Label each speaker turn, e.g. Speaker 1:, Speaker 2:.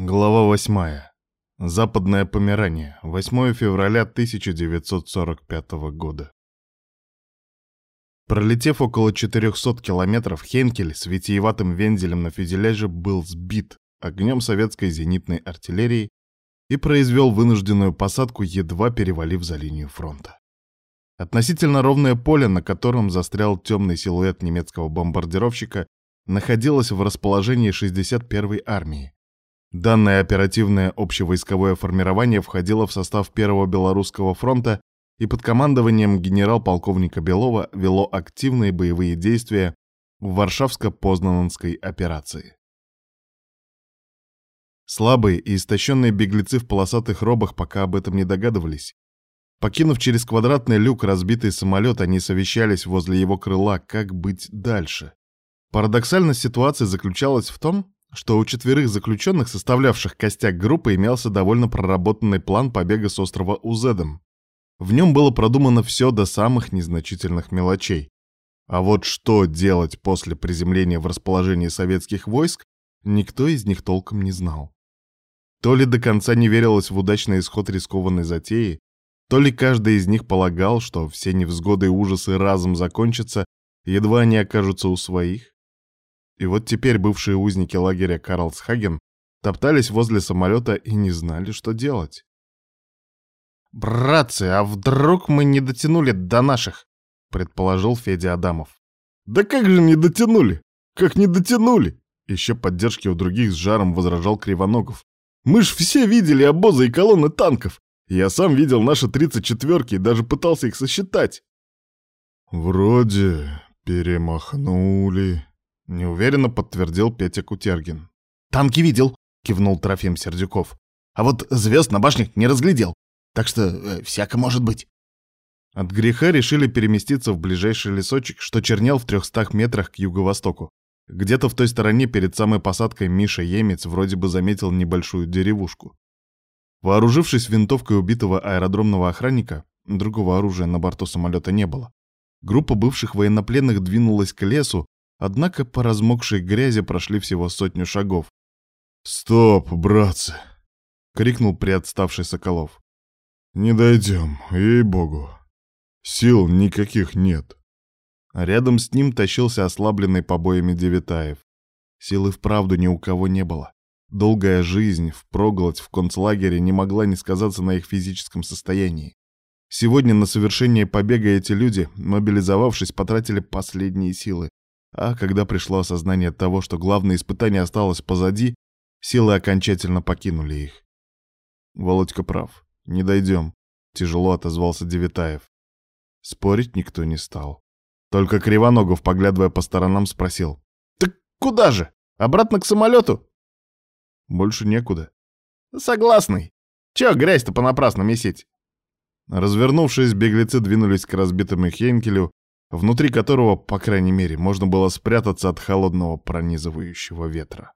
Speaker 1: Глава 8. Западное Померание. 8 февраля 1945 года. Пролетев около 400 километров, Хенкель с витиеватым вензелем на фюзеляже был сбит огнем советской зенитной артиллерии и произвел вынужденную посадку, едва перевалив за линию фронта. Относительно ровное поле, на котором застрял темный силуэт немецкого бомбардировщика, находилось в расположении 61-й армии, Данное оперативное общевойсковое формирование входило в состав Первого Белорусского фронта и под командованием генерал-полковника Белова вело активные боевые действия в Варшавско-Познанской операции. Слабые и истощенные беглецы в полосатых робах пока об этом не догадывались. Покинув через квадратный люк разбитый самолет, они совещались возле его крыла, как быть дальше. Парадоксальность ситуации заключалась в том, что у четверых заключенных, составлявших костяк группы, имелся довольно проработанный план побега с острова Узедом. В нем было продумано все до самых незначительных мелочей. А вот что делать после приземления в расположении советских войск, никто из них толком не знал. То ли до конца не верилось в удачный исход рискованной затеи, то ли каждый из них полагал, что все невзгоды и ужасы разом закончатся, едва они окажутся у своих. И вот теперь бывшие узники лагеря Карлсхаген топтались возле самолета и не знали, что делать.
Speaker 2: «Братцы, а вдруг мы не дотянули до наших?» — предположил Федя Адамов.
Speaker 1: «Да как же не дотянули? Как не дотянули?» Еще поддержки у других с жаром возражал Кривоногов. «Мы ж все видели обозы и колонны танков. Я сам видел наши тридцать четверки и даже пытался их сосчитать». «Вроде перемахнули», Неуверенно подтвердил Петя Кутергин.
Speaker 2: «Танки видел», — кивнул Трофим Сердюков. «А вот звезд на башнях не разглядел. Так что э, всяко может быть».
Speaker 1: От греха решили переместиться в ближайший лесочек, что чернел в трехстах метрах к юго-востоку. Где-то в той стороне перед самой посадкой Миша Емец вроде бы заметил небольшую деревушку. Вооружившись винтовкой убитого аэродромного охранника, другого оружия на борту самолета не было. Группа бывших военнопленных двинулась к лесу, Однако по размокшей грязи прошли всего сотню шагов. «Стоп, братцы!» — крикнул приотставший Соколов. «Не дойдем, ей-богу. Сил никаких нет». Рядом с ним тащился ослабленный побоями Девитаев. Силы вправду ни у кого не было. Долгая жизнь впроголодь в концлагере не могла не сказаться на их физическом состоянии. Сегодня на совершение побега эти люди, мобилизовавшись, потратили последние силы. А когда пришло осознание того, что главное испытание осталось позади, силы окончательно покинули их. Володька прав. Не дойдем. Тяжело отозвался Девитаев. Спорить никто не стал. Только Кривоногов, поглядывая по сторонам, спросил.
Speaker 2: «Так куда же? Обратно к самолету?»
Speaker 1: «Больше некуда».
Speaker 2: «Согласный. Чего грязь-то понапрасну месить?»
Speaker 1: Развернувшись, беглецы двинулись к разбитому Хейнкелю, внутри которого, по крайней мере, можно было спрятаться от холодного пронизывающего ветра.